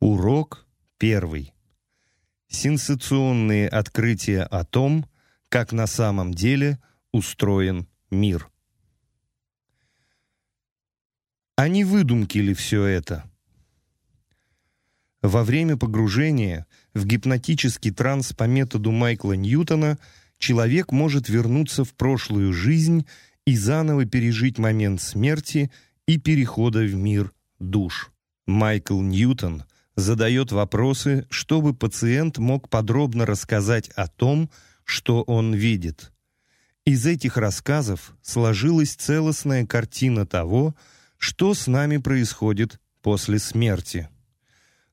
Урок первый. Сенсационные открытия о том, как на самом деле устроен мир. А не выдумки ли все это? Во время погружения в гипнотический транс по методу Майкла Ньютона человек может вернуться в прошлую жизнь и заново пережить момент смерти и перехода в мир душ. Майкл Ньютон задает вопросы, чтобы пациент мог подробно рассказать о том, что он видит. Из этих рассказов сложилась целостная картина того, что с нами происходит после смерти.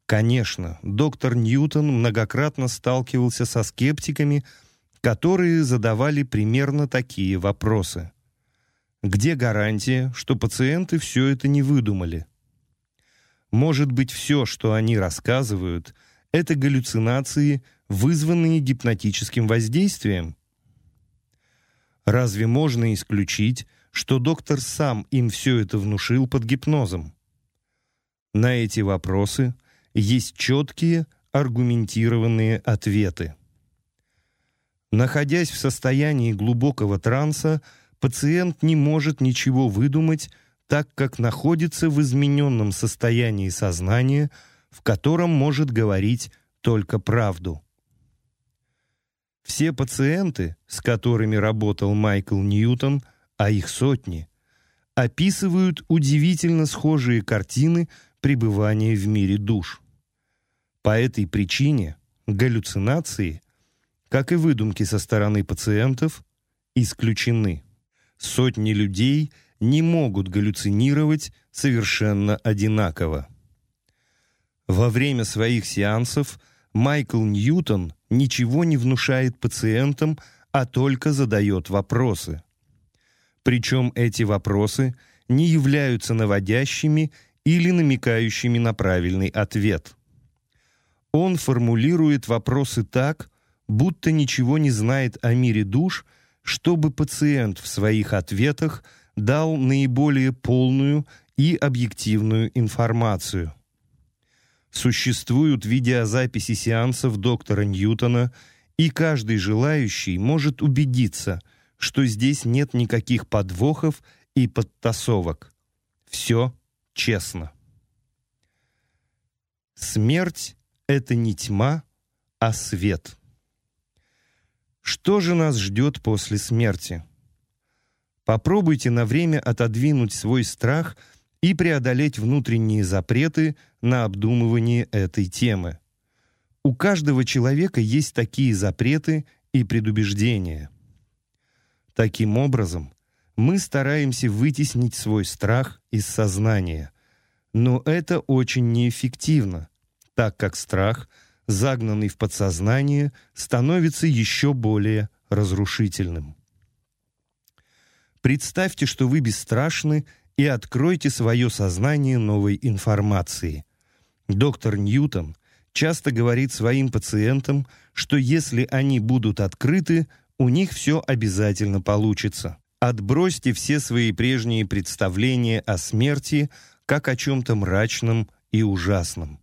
Конечно, доктор Ньютон многократно сталкивался со скептиками, которые задавали примерно такие вопросы. Где гарантия, что пациенты все это не выдумали? Может быть, все, что они рассказывают, это галлюцинации, вызванные гипнотическим воздействием? Разве можно исключить, что доктор сам им все это внушил под гипнозом? На эти вопросы есть четкие, аргументированные ответы. Находясь в состоянии глубокого транса, пациент не может ничего выдумать, так как находится в измененном состоянии сознания, в котором может говорить только правду. Все пациенты, с которыми работал Майкл Ньютон, а их сотни, описывают удивительно схожие картины пребывания в мире душ. По этой причине галлюцинации, как и выдумки со стороны пациентов, исключены. Сотни людей – не могут галлюцинировать совершенно одинаково. Во время своих сеансов Майкл Ньютон ничего не внушает пациентам, а только задает вопросы. Причем эти вопросы не являются наводящими или намекающими на правильный ответ. Он формулирует вопросы так, будто ничего не знает о мире душ, чтобы пациент в своих ответах – дал наиболее полную и объективную информацию. Существуют видеозаписи сеансов доктора Ньютона, и каждый желающий может убедиться, что здесь нет никаких подвохов и подтасовок. Все честно. Смерть — это не тьма, а свет. Что же нас ждет после смерти? Попробуйте на время отодвинуть свой страх и преодолеть внутренние запреты на обдумывание этой темы. У каждого человека есть такие запреты и предубеждения. Таким образом, мы стараемся вытеснить свой страх из сознания, но это очень неэффективно, так как страх, загнанный в подсознание, становится еще более разрушительным. Представьте, что вы бесстрашны и откройте свое сознание новой информации. Доктор Ньютон часто говорит своим пациентам, что если они будут открыты, у них все обязательно получится. Отбросьте все свои прежние представления о смерти как о чем-то мрачном и ужасном.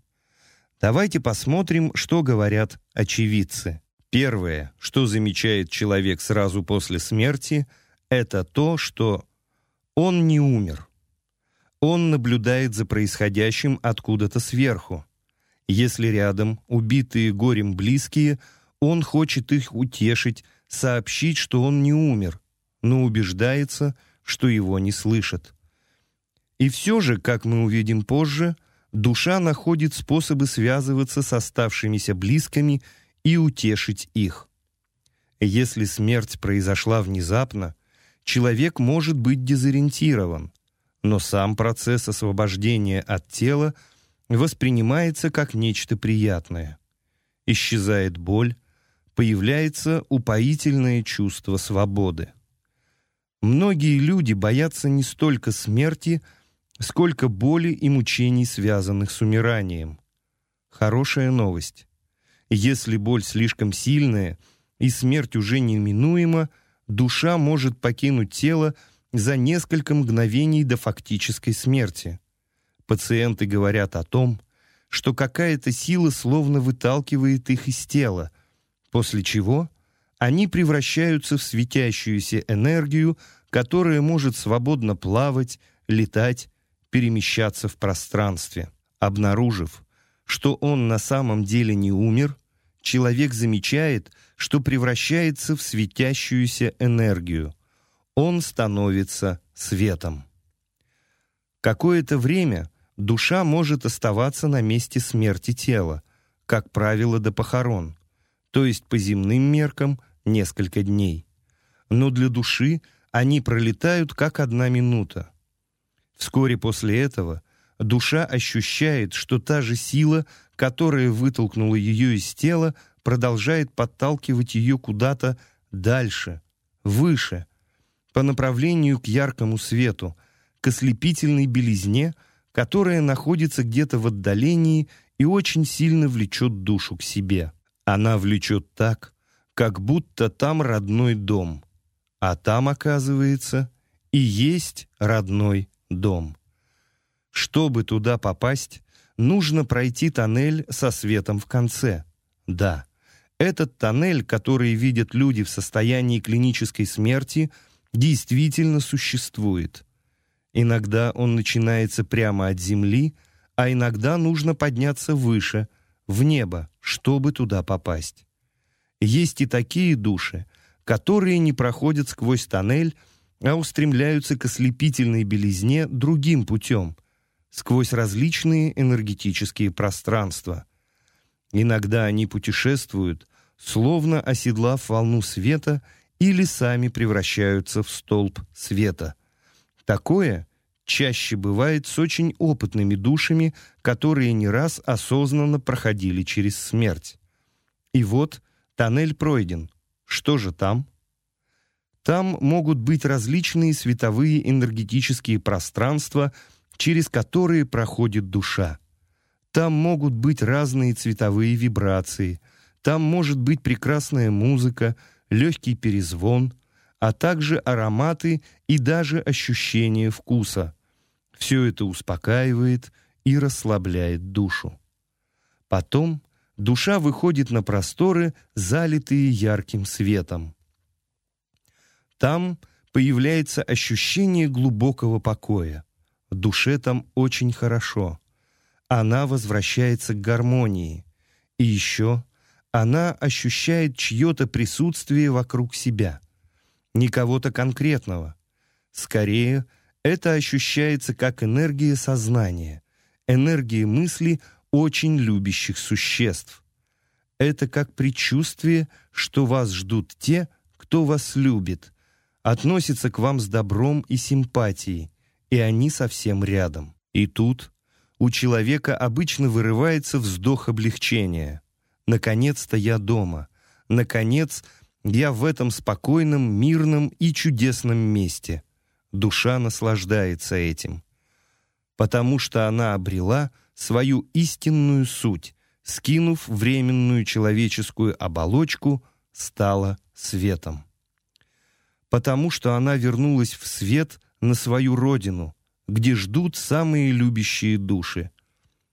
Давайте посмотрим, что говорят очевидцы. Первое, что замечает человек сразу после смерти – это то, что он не умер. Он наблюдает за происходящим откуда-то сверху. Если рядом убитые горем близкие, он хочет их утешить, сообщить, что он не умер, но убеждается, что его не слышат. И все же, как мы увидим позже, душа находит способы связываться с оставшимися близкими и утешить их. Если смерть произошла внезапно, человек может быть дезориентирован, но сам процесс освобождения от тела воспринимается как нечто приятное. Исчезает боль, появляется упоительное чувство свободы. Многие люди боятся не столько смерти, сколько боли и мучений, связанных с умиранием. Хорошая новость. Если боль слишком сильная и смерть уже неминуема, душа может покинуть тело за несколько мгновений до фактической смерти. Пациенты говорят о том, что какая-то сила словно выталкивает их из тела, после чего они превращаются в светящуюся энергию, которая может свободно плавать, летать, перемещаться в пространстве. Обнаружив, что он на самом деле не умер, человек замечает, что превращается в светящуюся энергию. Он становится светом. Какое-то время душа может оставаться на месте смерти тела, как правило, до похорон, то есть по земным меркам несколько дней. Но для души они пролетают как одна минута. Вскоре после этого душа ощущает, что та же сила, которая вытолкнула ее из тела, продолжает подталкивать ее куда-то дальше, выше, по направлению к яркому свету, к ослепительной белизне, которая находится где-то в отдалении и очень сильно влечет душу к себе. Она влечет так, как будто там родной дом, а там, оказывается, и есть родной дом. Чтобы туда попасть, нужно пройти тоннель со светом в конце. Да, этот тоннель, который видят люди в состоянии клинической смерти, действительно существует. Иногда он начинается прямо от земли, а иногда нужно подняться выше, в небо, чтобы туда попасть. Есть и такие души, которые не проходят сквозь тоннель, а устремляются к ослепительной белизне другим путем, сквозь различные энергетические пространства. Иногда они путешествуют, словно оседлав волну света, или сами превращаются в столб света. Такое чаще бывает с очень опытными душами, которые не раз осознанно проходили через смерть. И вот тоннель пройден. Что же там? Там могут быть различные световые энергетические пространства, через которые проходит душа. Там могут быть разные цветовые вибрации, там может быть прекрасная музыка, легкий перезвон, а также ароматы и даже ощущение вкуса. Все это успокаивает и расслабляет душу. Потом душа выходит на просторы, залитые ярким светом. Там появляется ощущение глубокого покоя. Душе там очень хорошо. Она возвращается к гармонии. И еще она ощущает чье-то присутствие вокруг себя. Не кого-то конкретного. Скорее, это ощущается как энергия сознания, энергия мысли очень любящих существ. Это как предчувствие, что вас ждут те, кто вас любит, относится к вам с добром и симпатией, и они совсем рядом. И тут у человека обычно вырывается вздох облегчения. Наконец-то я дома. Наконец, я в этом спокойном, мирном и чудесном месте. Душа наслаждается этим. Потому что она обрела свою истинную суть, скинув временную человеческую оболочку, стала светом потому что она вернулась в свет на свою родину, где ждут самые любящие души.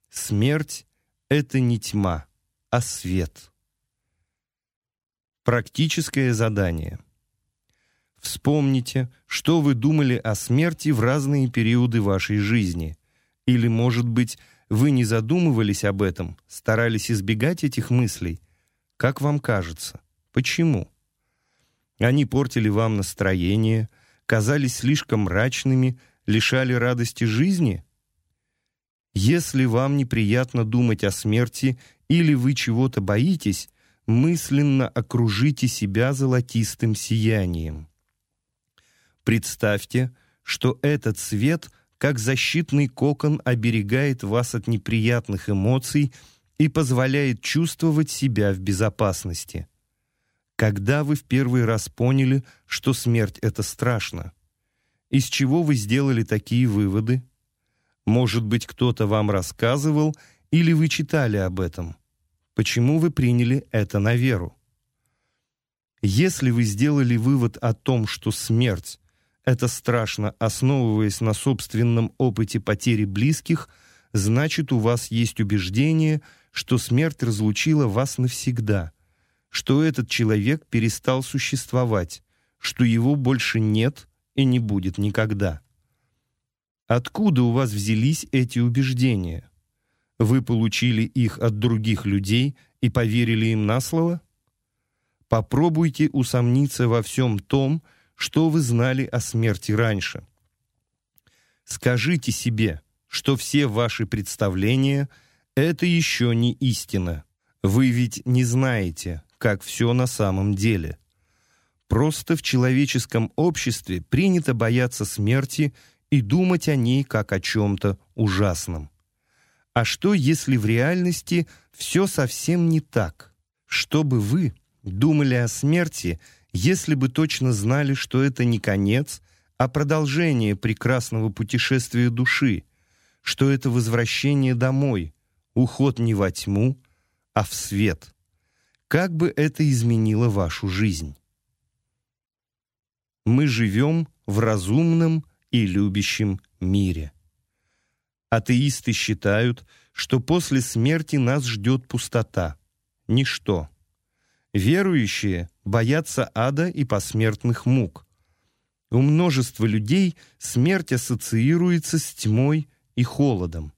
Смерть — это не тьма, а свет. Практическое задание. Вспомните, что вы думали о смерти в разные периоды вашей жизни. Или, может быть, вы не задумывались об этом, старались избегать этих мыслей. Как вам кажется? Почему? Они портили вам настроение, казались слишком мрачными, лишали радости жизни? Если вам неприятно думать о смерти или вы чего-то боитесь, мысленно окружите себя золотистым сиянием. Представьте, что этот свет, как защитный кокон, оберегает вас от неприятных эмоций и позволяет чувствовать себя в безопасности. Когда вы в первый раз поняли, что смерть — это страшно? Из чего вы сделали такие выводы? Может быть, кто-то вам рассказывал, или вы читали об этом? Почему вы приняли это на веру? Если вы сделали вывод о том, что смерть — это страшно, основываясь на собственном опыте потери близких, значит, у вас есть убеждение, что смерть разлучила вас навсегда, что этот человек перестал существовать, что его больше нет и не будет никогда. Откуда у вас взялись эти убеждения? Вы получили их от других людей и поверили им на слово? Попробуйте усомниться во всем том, что вы знали о смерти раньше. Скажите себе, что все ваши представления — это еще не истина. Вы ведь не знаете, как все на самом деле. Просто в человеческом обществе принято бояться смерти и думать о ней как о чем-то ужасном. А что, если в реальности все совсем не так? Что бы вы думали о смерти, если бы точно знали, что это не конец, а продолжение прекрасного путешествия души, что это возвращение домой, уход не во тьму, а в свет? Как бы это изменило вашу жизнь? Мы живем в разумном и любящем мире. Атеисты считают, что после смерти нас ждет пустота, ничто. Верующие боятся ада и посмертных мук. У множества людей смерть ассоциируется с тьмой и холодом.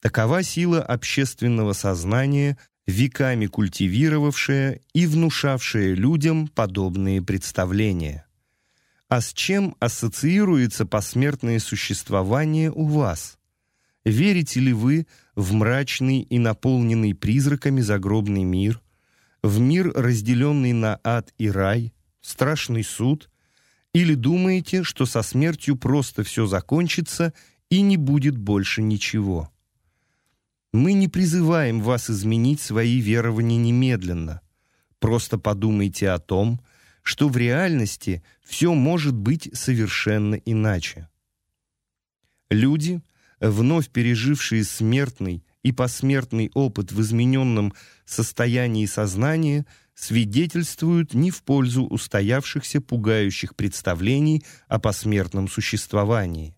Такова сила общественного сознания, веками культивировавшая и внушавшая людям подобные представления. А с чем ассоциируется посмертное существование у вас? Верите ли вы в мрачный и наполненный призраками загробный мир, в мир, разделенный на ад и рай, страшный суд, или думаете, что со смертью просто все закончится и не будет больше ничего? Мы не призываем вас изменить свои верования немедленно. Просто подумайте о том, что в реальности все может быть совершенно иначе. Люди, вновь пережившие смертный и посмертный опыт в измененном состоянии сознания, свидетельствуют не в пользу устоявшихся пугающих представлений о посмертном существовании.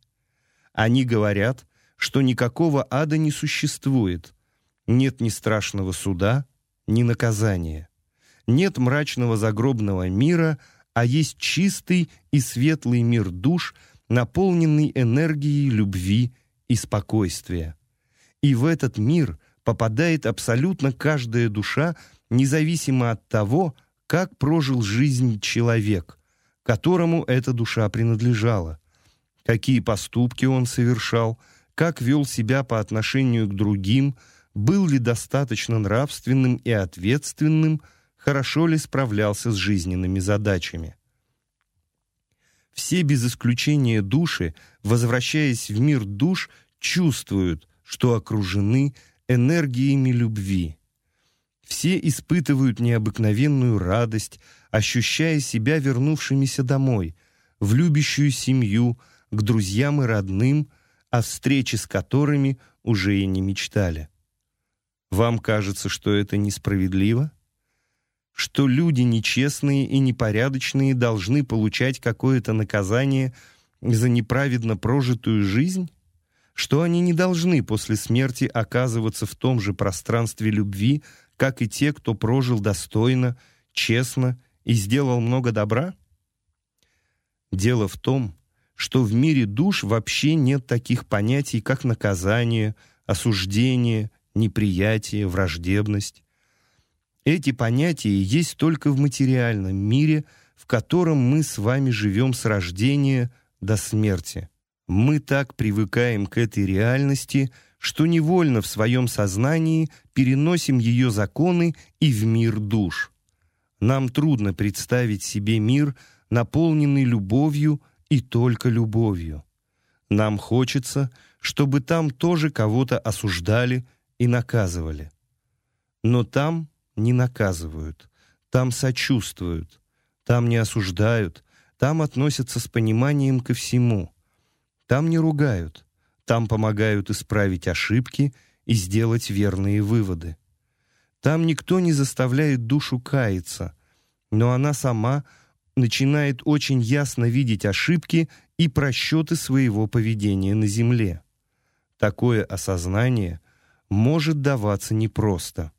Они говорят, что никакого ада не существует, нет ни страшного суда, ни наказания, нет мрачного загробного мира, а есть чистый и светлый мир душ, наполненный энергией любви и спокойствия. И в этот мир попадает абсолютно каждая душа, независимо от того, как прожил жизнь человек, которому эта душа принадлежала, какие поступки он совершал, как вел себя по отношению к другим, был ли достаточно нравственным и ответственным, хорошо ли справлялся с жизненными задачами. Все без исключения души, возвращаясь в мир душ, чувствуют, что окружены энергиями любви. Все испытывают необыкновенную радость, ощущая себя вернувшимися домой, в любящую семью, к друзьям и родным, о встрече с которыми уже и не мечтали. Вам кажется, что это несправедливо? Что люди нечестные и непорядочные должны получать какое-то наказание за неправедно прожитую жизнь? Что они не должны после смерти оказываться в том же пространстве любви, как и те, кто прожил достойно, честно и сделал много добра? Дело в том, что в мире душ вообще нет таких понятий, как наказание, осуждение, неприятие, враждебность. Эти понятия есть только в материальном мире, в котором мы с вами живем с рождения до смерти. Мы так привыкаем к этой реальности, что невольно в своем сознании переносим ее законы и в мир душ. Нам трудно представить себе мир, наполненный любовью и только любовью. Нам хочется, чтобы там тоже кого-то осуждали и наказывали. Но там не наказывают, там сочувствуют, там не осуждают, там относятся с пониманием ко всему. Там не ругают, там помогают исправить ошибки и сделать верные выводы. Там никто не заставляет душу каяться, но она сама начинает очень ясно видеть ошибки и просчеты своего поведения на земле. Такое осознание может даваться непросто.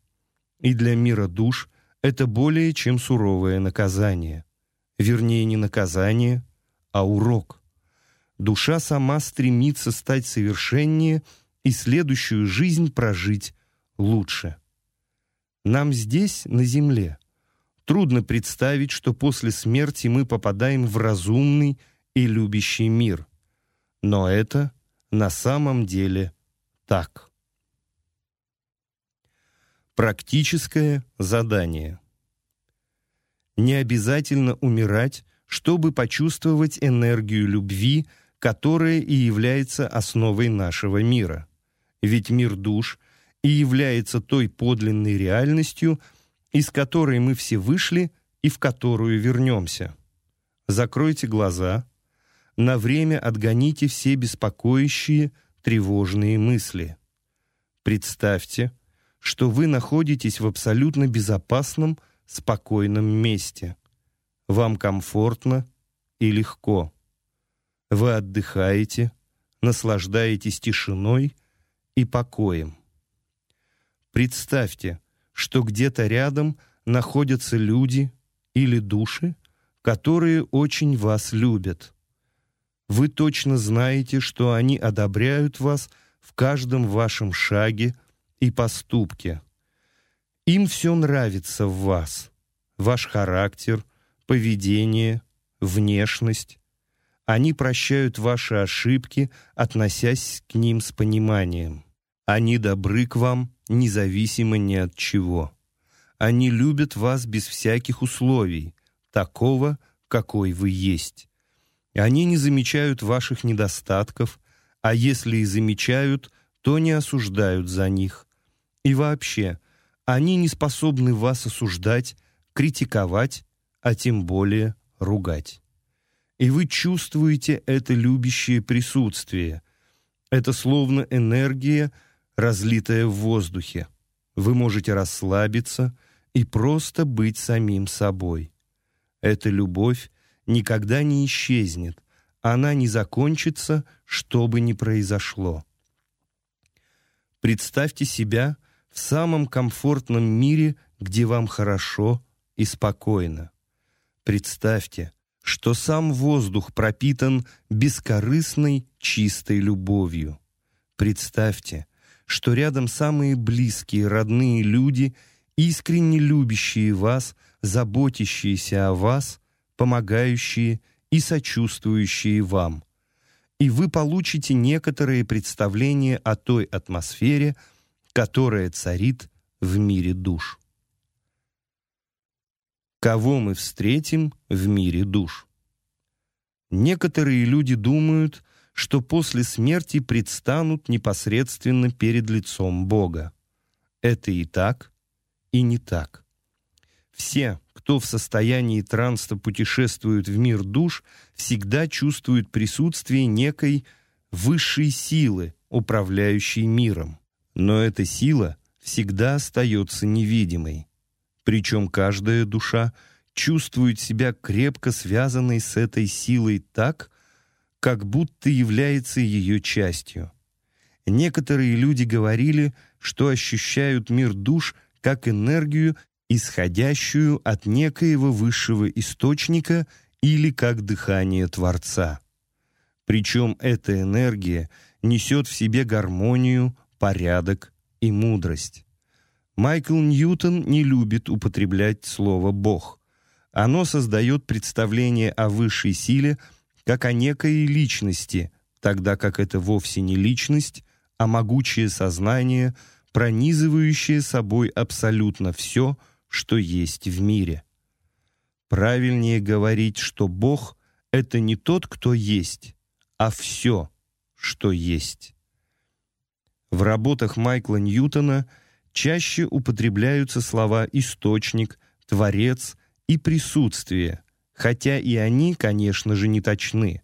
И для мира душ это более чем суровое наказание. Вернее, не наказание, а урок. Душа сама стремится стать совершеннее и следующую жизнь прожить лучше. Нам здесь, на земле, трудно представить, что после смерти мы попадаем в разумный и любящий мир. Но это на самом деле так. Практическое задание. Не обязательно умирать, чтобы почувствовать энергию любви, которая и является основой нашего мира. Ведь мир душ и является той подлинной реальностью, из которой мы все вышли и в которую вернемся. Закройте глаза, на время отгоните все беспокоящие, тревожные мысли. Представьте, что вы находитесь в абсолютно безопасном, спокойном месте. Вам комфортно и легко. Вы отдыхаете, наслаждаетесь тишиной и покоем. Представьте, что где-то рядом находятся люди или души, которые очень вас любят. Вы точно знаете, что они одобряют вас в каждом вашем шаге и поступке. Им все нравится в вас. Ваш характер, поведение, внешность. Они прощают ваши ошибки, относясь к ним с пониманием. Они добры к вам, независимо ни от чего. Они любят вас без всяких условий, такого, какой вы есть. Они не замечают ваших недостатков, а если и замечают, то не осуждают за них. И вообще, они не способны вас осуждать, критиковать, а тем более ругать. И вы чувствуете это любящее присутствие. Это словно энергия, разлитая в воздухе. Вы можете расслабиться и просто быть самим собой. Эта любовь никогда не исчезнет, она не закончится, что бы ни произошло. Представьте себя в самом комфортном мире, где вам хорошо и спокойно. Представьте, что сам воздух пропитан бескорыстной, чистой любовью. Представьте, что рядом самые близкие, родные люди, искренне любящие вас, заботящиеся о вас, помогающие и сочувствующие вам. И вы получите некоторые представления о той атмосфере, которая царит в мире душ. Кого мы встретим в мире душ? Некоторые люди думают, что после смерти предстанут непосредственно перед лицом Бога. Это и так, и не так. Все, кто в состоянии транса путешествует в мир душ, всегда чувствуют присутствие некой высшей силы, управляющей миром. Но эта сила всегда остается невидимой. Причем каждая душа чувствует себя крепко связанной с этой силой так, как будто является ее частью. Некоторые люди говорили, что ощущают мир душ как энергию, исходящую от некоего высшего источника или как дыхание Творца. Причем эта энергия несет в себе гармонию, порядок и мудрость. Майкл Ньютон не любит употреблять слово «бог». Оно создает представление о высшей силе – как о некой личности, тогда как это вовсе не личность, а могучее сознание, пронизывающее собой абсолютно все, что есть в мире. Правильнее говорить, что Бог — это не тот, кто есть, а все, что есть. В работах Майкла Ньютона чаще употребляются слова «источник», «творец» и «присутствие», хотя и они, конечно же, не точны.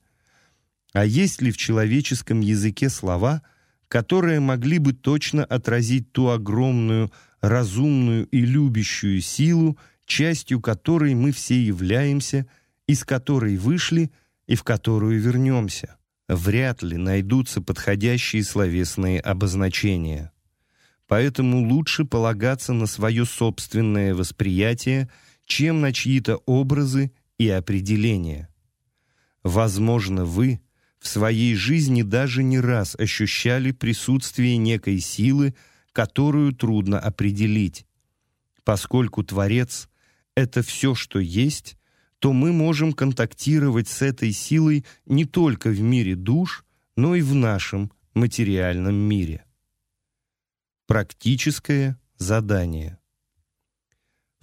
А есть ли в человеческом языке слова, которые могли бы точно отразить ту огромную, разумную и любящую силу, частью которой мы все являемся, из которой вышли и в которую вернемся? вряд ли найдутся подходящие словесные обозначения. Поэтому лучше полагаться на свое собственное восприятие, чем на чьи-то образы и определения. Возможно, вы в своей жизни даже не раз ощущали присутствие некой силы, которую трудно определить. Поскольку Творец — это все, что есть, то мы можем контактировать с этой силой не только в мире душ, но и в нашем материальном мире. Практическое задание.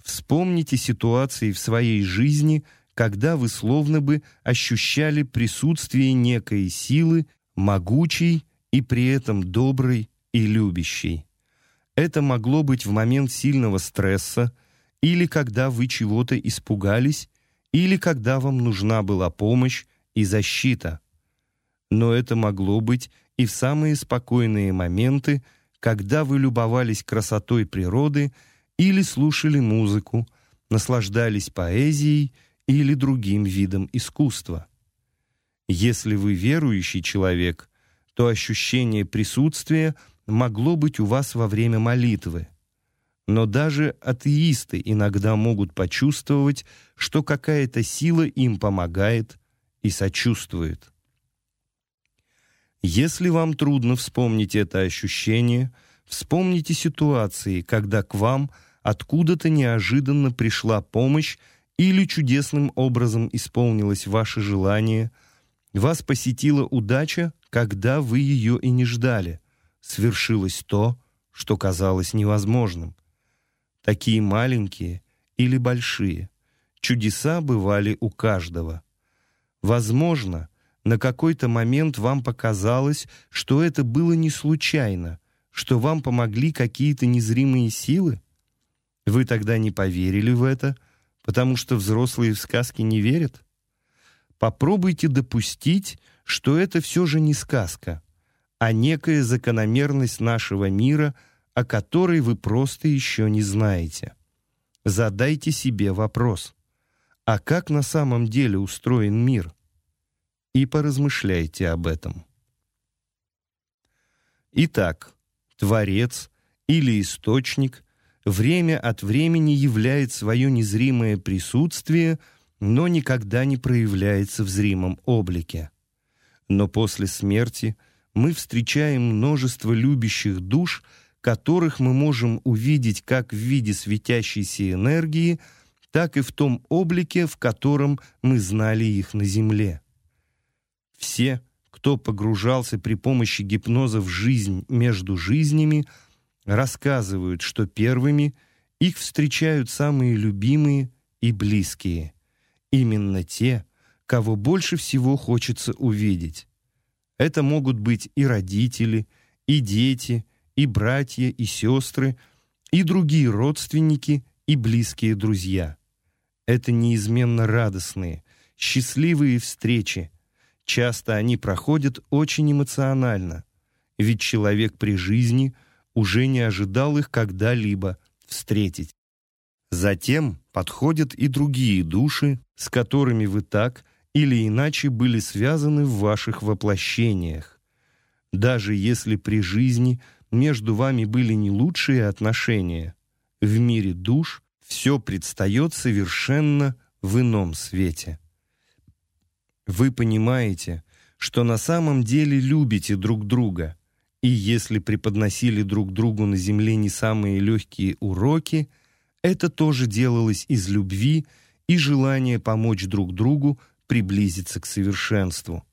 Вспомните ситуации в своей жизни, когда вы словно бы ощущали присутствие некой силы, могучей и при этом доброй и любящей. Это могло быть в момент сильного стресса, или когда вы чего-то испугались, или когда вам нужна была помощь и защита. Но это могло быть и в самые спокойные моменты, когда вы любовались красотой природы или слушали музыку, наслаждались поэзией или другим видом искусства. Если вы верующий человек, то ощущение присутствия могло быть у вас во время молитвы. Но даже атеисты иногда могут почувствовать, что какая-то сила им помогает и сочувствует. Если вам трудно вспомнить это ощущение, вспомните ситуации, когда к вам откуда-то неожиданно пришла помощь или чудесным образом исполнилось ваше желание, вас посетила удача, когда вы ее и не ждали, свершилось то, что казалось невозможным. Такие маленькие или большие. Чудеса бывали у каждого. Возможно, на какой-то момент вам показалось, что это было не случайно, что вам помогли какие-то незримые силы? Вы тогда не поверили в это, потому что взрослые в сказки не верят? Попробуйте допустить, что это все же не сказка, а некая закономерность нашего мира, о которой вы просто еще не знаете. Задайте себе вопрос, а как на самом деле устроен мир? и поразмышляйте об этом. Итак, Творец или Источник время от времени являет свое незримое присутствие, но никогда не проявляется в зримом облике. Но после смерти мы встречаем множество любящих душ, которых мы можем увидеть как в виде светящейся энергии, так и в том облике, в котором мы знали их на Земле. Все, кто погружался при помощи гипноза в жизнь между жизнями, рассказывают, что первыми их встречают самые любимые и близкие, именно те, кого больше всего хочется увидеть. Это могут быть и родители, и дети, и братья, и сестры, и другие родственники, и близкие друзья. Это неизменно радостные, счастливые встречи, Часто они проходят очень эмоционально, ведь человек при жизни уже не ожидал их когда-либо встретить. Затем подходят и другие души, с которыми вы так или иначе были связаны в ваших воплощениях. Даже если при жизни между вами были не лучшие отношения, в мире душ все предстает совершенно в ином свете. Вы понимаете, что на самом деле любите друг друга, и если преподносили друг другу на земле не самые легкие уроки, это тоже делалось из любви и желания помочь друг другу приблизиться к совершенству.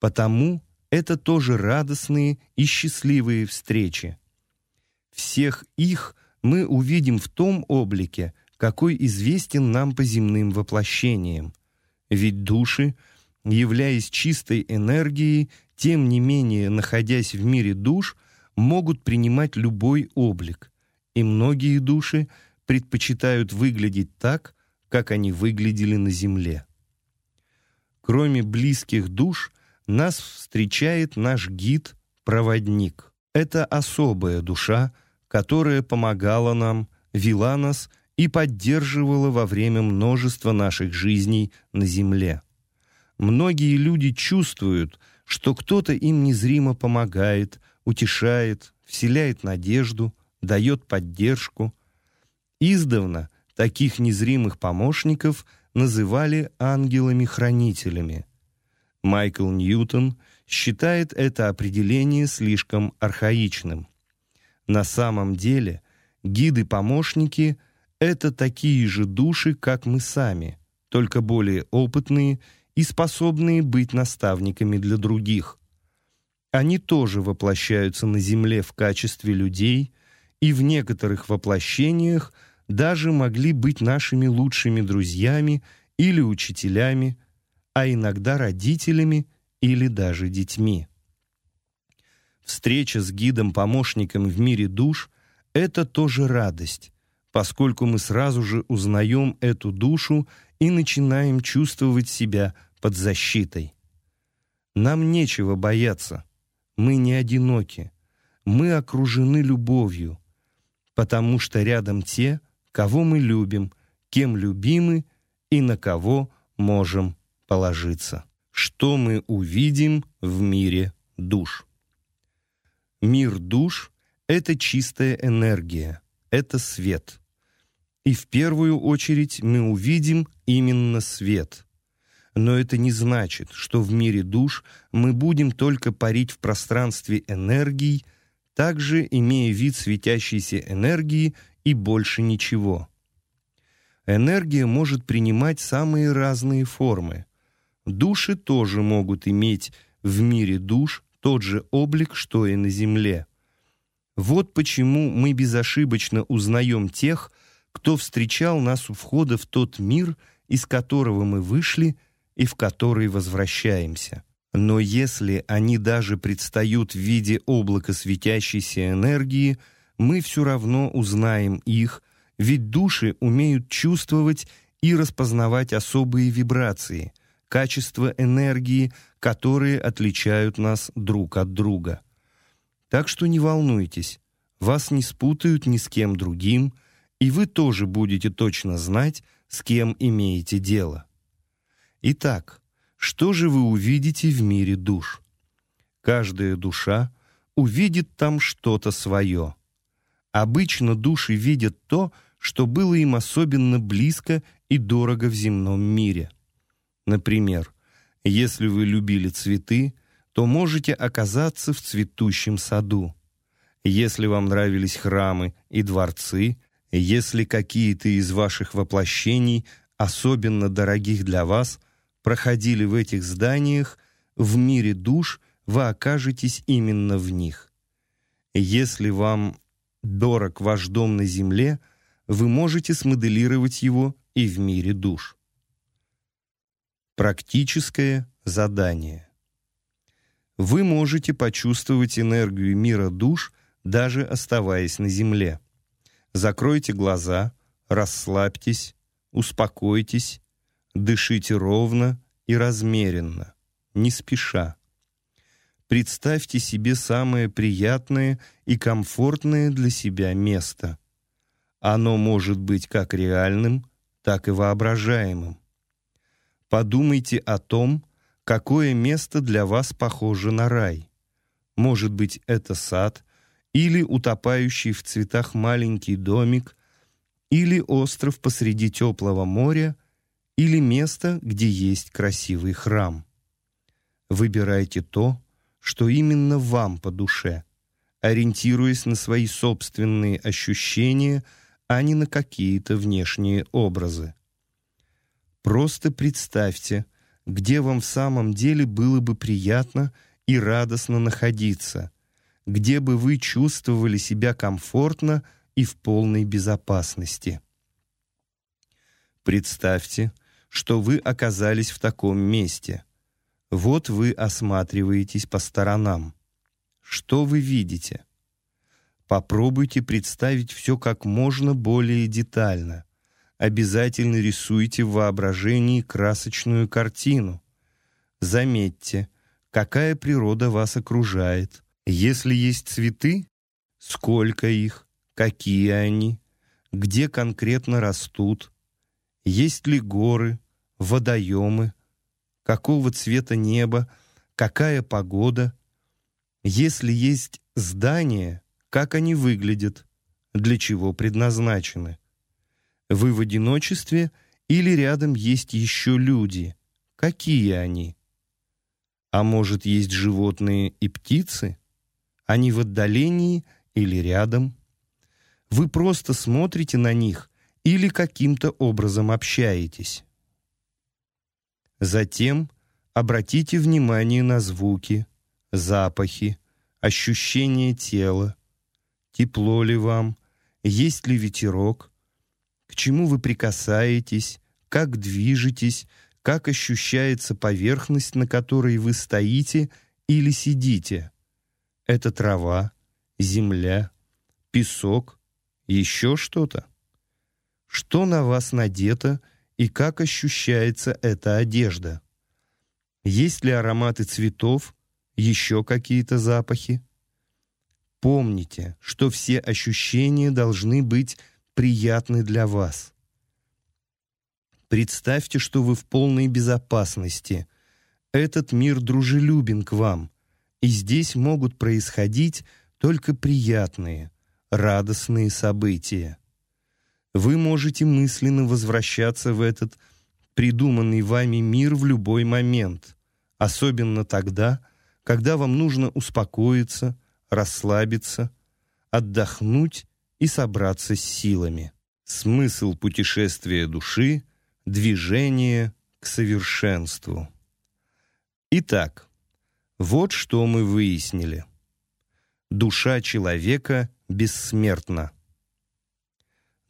Потому это тоже радостные и счастливые встречи. Всех их мы увидим в том облике, какой известен нам по земным воплощениям, ведь души, являясь чистой энергией, тем не менее, находясь в мире душ, могут принимать любой облик, и многие души предпочитают выглядеть так, как они выглядели на земле. Кроме близких душ, нас встречает наш гид-проводник. Это особая душа, которая помогала нам, вела нас и поддерживала во время множества наших жизней на земле. Многие люди чувствуют, что кто-то им незримо помогает, утешает, вселяет надежду, дает поддержку. Издавна таких незримых помощников называли ангелами-хранителями. Майкл Ньютон считает это определение слишком архаичным. На самом деле гиды-помощники — это такие же души, как мы сами, только более опытные и способные быть наставниками для других. Они тоже воплощаются на Земле в качестве людей и в некоторых воплощениях даже могли быть нашими лучшими друзьями или учителями, а иногда родителями или даже детьми. Встреча с гидом-помощником в мире душ — это тоже радость, поскольку мы сразу же узнаем эту душу и начинаем чувствовать себя под защитой. Нам нечего бояться. Мы не одиноки. Мы окружены любовью, потому что рядом те, кого мы любим, кем любимы и на кого можем положиться. Что мы увидим в мире душ? Мир душ — это чистая энергия, это свет — и в первую очередь мы увидим именно свет. Но это не значит, что в мире душ мы будем только парить в пространстве энергий, также имея вид светящейся энергии и больше ничего. Энергия может принимать самые разные формы. Души тоже могут иметь в мире душ тот же облик, что и на Земле. Вот почему мы безошибочно узнаем тех, кто встречал нас у входа в тот мир, из которого мы вышли и в который возвращаемся. Но если они даже предстают в виде облака светящейся энергии, мы все равно узнаем их, ведь души умеют чувствовать и распознавать особые вибрации, качества энергии, которые отличают нас друг от друга. Так что не волнуйтесь, вас не спутают ни с кем другим, и вы тоже будете точно знать, с кем имеете дело. Итак, что же вы увидите в мире душ? Каждая душа увидит там что-то свое. Обычно души видят то, что было им особенно близко и дорого в земном мире. Например, если вы любили цветы, то можете оказаться в цветущем саду. Если вам нравились храмы и дворцы, если какие-то из ваших воплощений, особенно дорогих для вас, проходили в этих зданиях, в мире душ вы окажетесь именно в них. Если вам дорог ваш дом на земле, вы можете смоделировать его и в мире душ. Практическое задание. Вы можете почувствовать энергию мира душ, даже оставаясь на земле. Закройте глаза, расслабьтесь, успокойтесь, дышите ровно и размеренно, не спеша. Представьте себе самое приятное и комфортное для себя место. Оно может быть как реальным, так и воображаемым. Подумайте о том, какое место для вас похоже на рай. Может быть, это сад – или утопающий в цветах маленький домик, или остров посреди теплого моря, или место, где есть красивый храм. Выбирайте то, что именно вам по душе, ориентируясь на свои собственные ощущения, а не на какие-то внешние образы. Просто представьте, где вам в самом деле было бы приятно и радостно находиться – где бы вы чувствовали себя комфортно и в полной безопасности. Представьте, что вы оказались в таком месте. Вот вы осматриваетесь по сторонам. Что вы видите? Попробуйте представить все как можно более детально. Обязательно рисуйте в воображении красочную картину. Заметьте, какая природа вас окружает, если есть цветы, сколько их, какие они, где конкретно растут, есть ли горы, водоемы, какого цвета небо, какая погода. Если есть здания, как они выглядят, для чего предназначены. Вы в одиночестве или рядом есть еще люди? Какие они? А может, есть животные и птицы? Они в отдалении или рядом? Вы просто смотрите на них или каким-то образом общаетесь. Затем обратите внимание на звуки, запахи, ощущение тела, тепло ли вам, есть ли ветерок, к чему вы прикасаетесь, как движетесь, как ощущается поверхность, на которой вы стоите или сидите. Это трава, земля, песок, еще что-то. Что на вас надето и как ощущается эта одежда? Есть ли ароматы цветов, еще какие-то запахи? Помните, что все ощущения должны быть приятны для вас. Представьте, что вы в полной безопасности. Этот мир дружелюбен к вам, и здесь могут происходить только приятные, радостные события. Вы можете мысленно возвращаться в этот придуманный вами мир в любой момент, особенно тогда, когда вам нужно успокоиться, расслабиться, отдохнуть и собраться с силами. Смысл путешествия души — движение к совершенству. Итак, вот что мы выяснили. Душа человека бессмертна.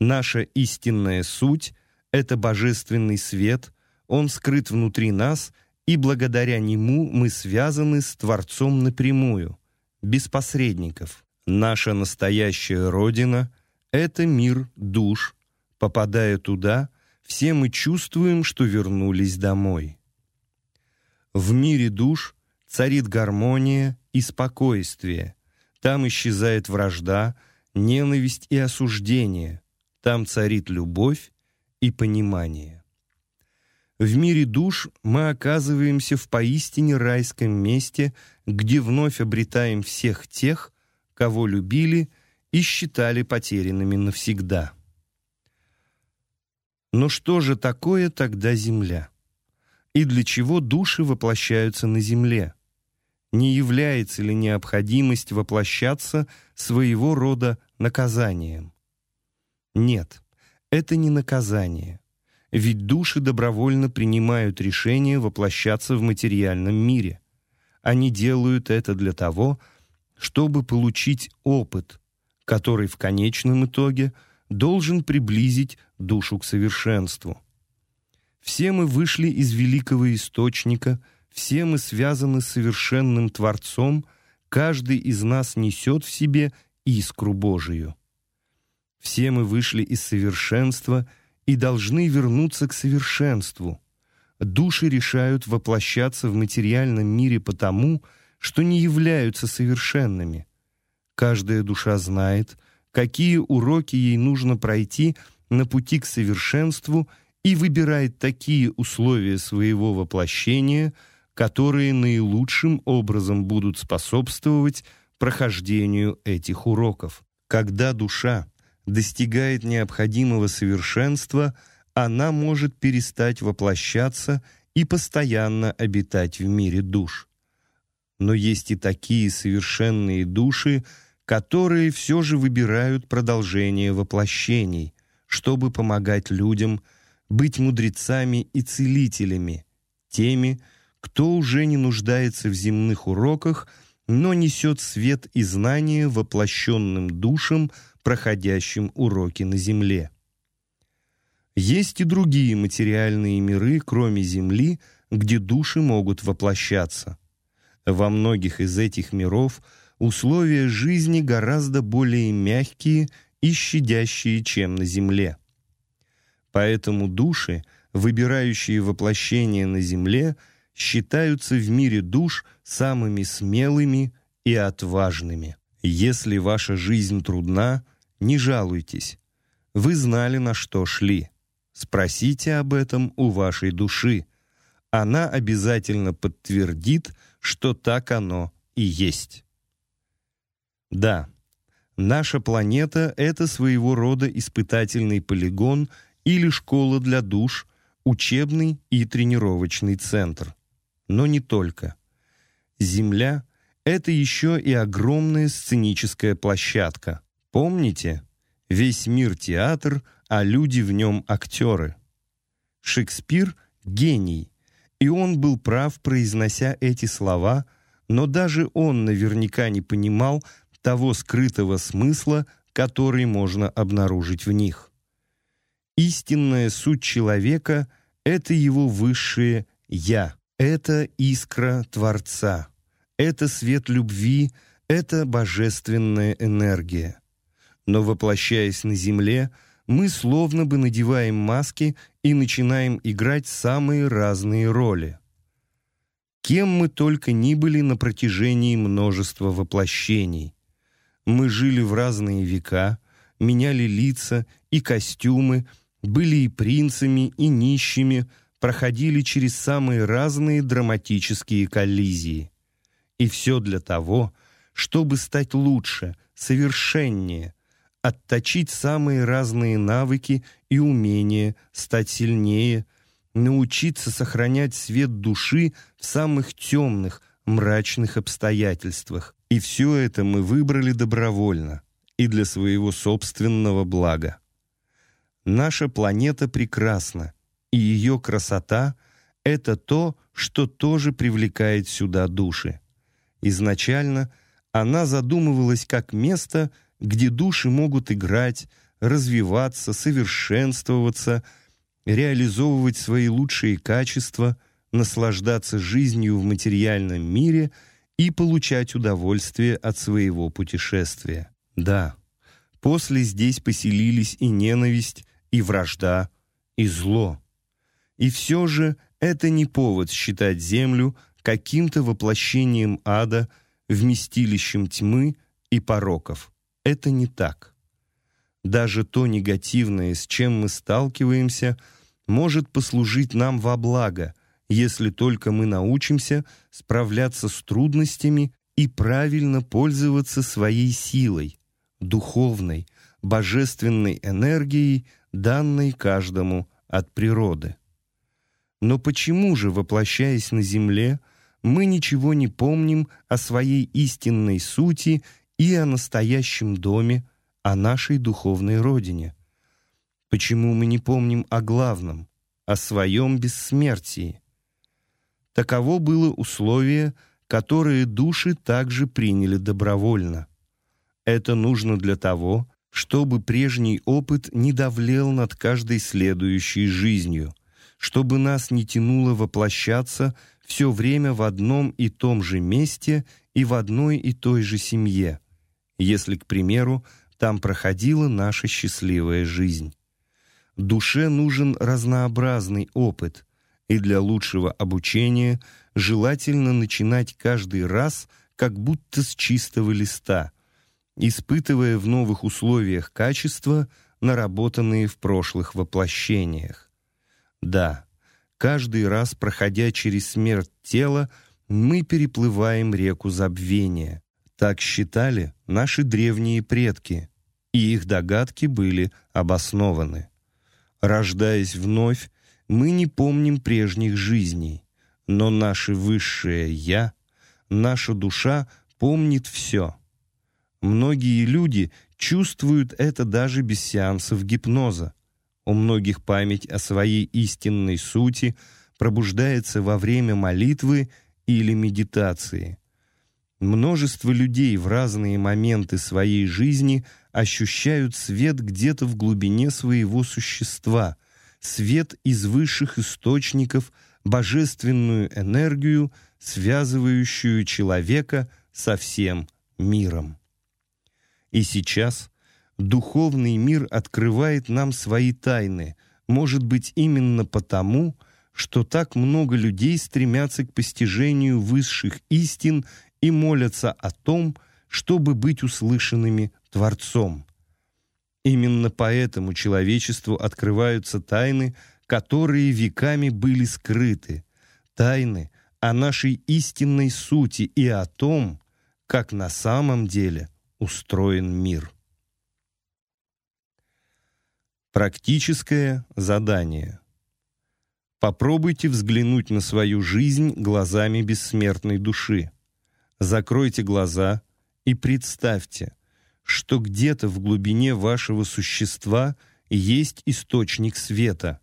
Наша истинная суть — это божественный свет, он скрыт внутри нас, и благодаря нему мы связаны с Творцом напрямую, без посредников. Наша настоящая Родина — это мир душ. Попадая туда, все мы чувствуем, что вернулись домой. В мире душ царит гармония и спокойствие. Там исчезает вражда, ненависть и осуждение. Там царит любовь и понимание. В мире душ мы оказываемся в поистине райском месте, где вновь обретаем всех тех, кого любили и считали потерянными навсегда. Но что же такое тогда земля? И для чего души воплощаются на земле? Не является ли необходимость воплощаться своего рода наказанием? Нет, это не наказание. Ведь души добровольно принимают решение воплощаться в материальном мире. Они делают это для того, чтобы получить опыт, который в конечном итоге должен приблизить душу к совершенству. Все мы вышли из великого источника, все мы связаны с совершенным Творцом, каждый из нас несет в себе искру Божию. Все мы вышли из совершенства и должны вернуться к совершенству. Души решают воплощаться в материальном мире потому, что что не являются совершенными. Каждая душа знает, какие уроки ей нужно пройти на пути к совершенству и выбирает такие условия своего воплощения, которые наилучшим образом будут способствовать прохождению этих уроков. Когда душа достигает необходимого совершенства, она может перестать воплощаться и постоянно обитать в мире душ но есть и такие совершенные души, которые все же выбирают продолжение воплощений, чтобы помогать людям быть мудрецами и целителями, теми, кто уже не нуждается в земных уроках, но несет свет и знания воплощенным душам, проходящим уроки на земле. Есть и другие материальные миры, кроме Земли, где души могут воплощаться. Во многих из этих миров условия жизни гораздо более мягкие и щадящие, чем на Земле. Поэтому души, выбирающие воплощение на Земле, считаются в мире душ самыми смелыми и отважными. Если ваша жизнь трудна, не жалуйтесь. Вы знали, на что шли. Спросите об этом у вашей души. Она обязательно подтвердит, что так оно и есть. Да, наша планета — это своего рода испытательный полигон или школа для душ, учебный и тренировочный центр. Но не только. Земля — это еще и огромная сценическая площадка. Помните? Весь мир — театр, а люди в нем — актеры. Шекспир — гений, и он был прав, произнося эти слова, но даже он наверняка не понимал того скрытого смысла, который можно обнаружить в них. Истинная суть человека — это его высшее «я», это искра Творца, это свет любви, это божественная энергия. Но воплощаясь на земле, мы словно бы надеваем маски и начинаем играть самые разные роли. Кем мы только ни были на протяжении множества воплощений. Мы жили в разные века, меняли лица и костюмы, были и принцами, и нищими, проходили через самые разные драматические коллизии. И все для того, чтобы стать лучше, совершеннее, отточить самые разные навыки и умения, стать сильнее, научиться сохранять свет души в самых темных, мрачных обстоятельствах. И все это мы выбрали добровольно и для своего собственного блага. Наша планета прекрасна, и ее красота — это то, что тоже привлекает сюда души. Изначально она задумывалась как место, где души могут играть, развиваться, совершенствоваться, реализовывать свои лучшие качества, наслаждаться жизнью в материальном мире и получать удовольствие от своего путешествия. Да, после здесь поселились и ненависть, и вражда, и зло. И все же это не повод считать Землю каким-то воплощением ада, вместилищем тьмы и пороков. Это не так. Даже то негативное, с чем мы сталкиваемся, может послужить нам во благо, если только мы научимся справляться с трудностями и правильно пользоваться своей силой, духовной, божественной энергией, данной каждому от природы. Но почему же, воплощаясь на земле, мы ничего не помним о своей истинной сути и о настоящем доме, о нашей духовной родине. Почему мы не помним о главном, о своем бессмертии? Таково было условие, которое души также приняли добровольно. Это нужно для того, чтобы прежний опыт не давлел над каждой следующей жизнью, чтобы нас не тянуло воплощаться все время в одном и том же месте и в одной и той же семье, если, к примеру, там проходила наша счастливая жизнь. Душе нужен разнообразный опыт, и для лучшего обучения желательно начинать каждый раз как будто с чистого листа, испытывая в новых условиях качества, наработанные в прошлых воплощениях. Да, каждый раз, проходя через смерть тела, мы переплываем реку забвения. Так считали наши древние предки, и их догадки были обоснованы. Рождаясь вновь, мы не помним прежних жизней, но наше высшее «Я», наша душа помнит все. Многие люди чувствуют это даже без сеансов гипноза. У многих память о своей истинной сути пробуждается во время молитвы или медитации. Множество людей в разные моменты своей жизни ощущают свет где-то в глубине своего существа, свет из высших источников, божественную энергию, связывающую человека со всем миром. И сейчас духовный мир открывает нам свои тайны, может быть, именно потому, что так много людей стремятся к постижению высших истин и молятся о том, чтобы быть услышанными Творцом. Именно поэтому человечеству открываются тайны, которые веками были скрыты, тайны о нашей истинной сути и о том, как на самом деле устроен мир. Практическое задание. Попробуйте взглянуть на свою жизнь глазами бессмертной души. Закройте глаза и представьте, что где-то в глубине вашего существа есть источник света,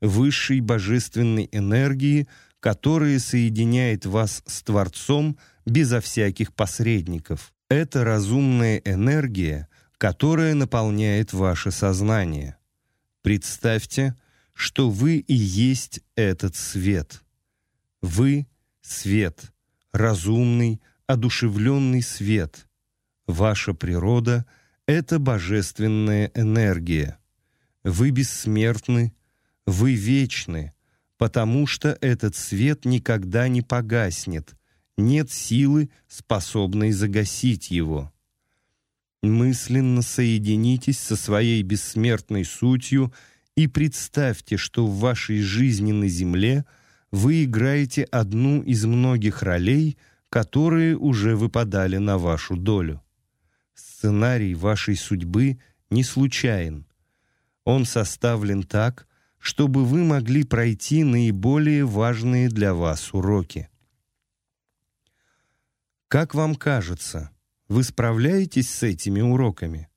высшей божественной энергии, которая соединяет вас с Творцом безо всяких посредников. Это разумная энергия, которая наполняет ваше сознание. Представьте, что вы и есть этот свет. Вы — свет, разумный, одушевленный свет. Ваша природа — это божественная энергия. Вы бессмертны, вы вечны, потому что этот свет никогда не погаснет, нет силы, способной загасить его мысленно соединитесь со своей бессмертной сутью и представьте, что в вашей жизни на земле вы играете одну из многих ролей, которые уже выпадали на вашу долю. Сценарий вашей судьбы не случайен. Он составлен так, чтобы вы могли пройти наиболее важные для вас уроки. Как вам кажется, вы справляетесь с этими уроками?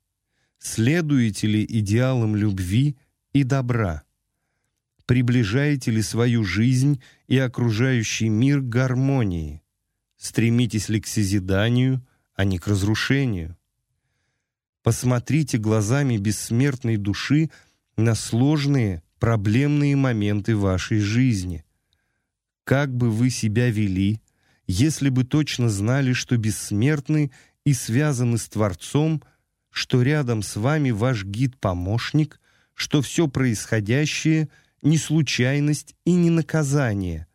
Следуете ли идеалам любви и добра? Приближаете ли свою жизнь и окружающий мир к гармонии? Стремитесь ли к созиданию, а не к разрушению? Посмотрите глазами бессмертной души на сложные, проблемные моменты вашей жизни. Как бы вы себя вели, если бы точно знали, что бессмертны и связаны с Творцом, что рядом с вами ваш гид-помощник, что все происходящее не случайность и не наказание,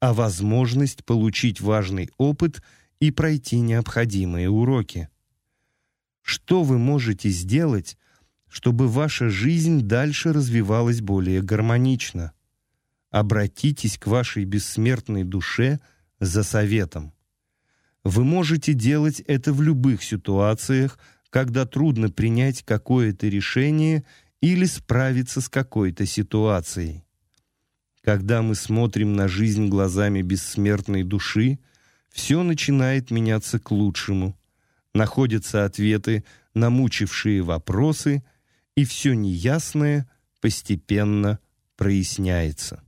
а возможность получить важный опыт и пройти необходимые уроки. Что вы можете сделать, чтобы ваша жизнь дальше развивалась более гармонично? Обратитесь к вашей бессмертной душе за советом. Вы можете делать это в любых ситуациях, когда трудно принять какое-то решение или справиться с какой-то ситуацией. Когда мы смотрим на жизнь глазами бессмертной души, все начинает меняться к лучшему. Находятся ответы на мучившие вопросы, и все неясное постепенно проясняется.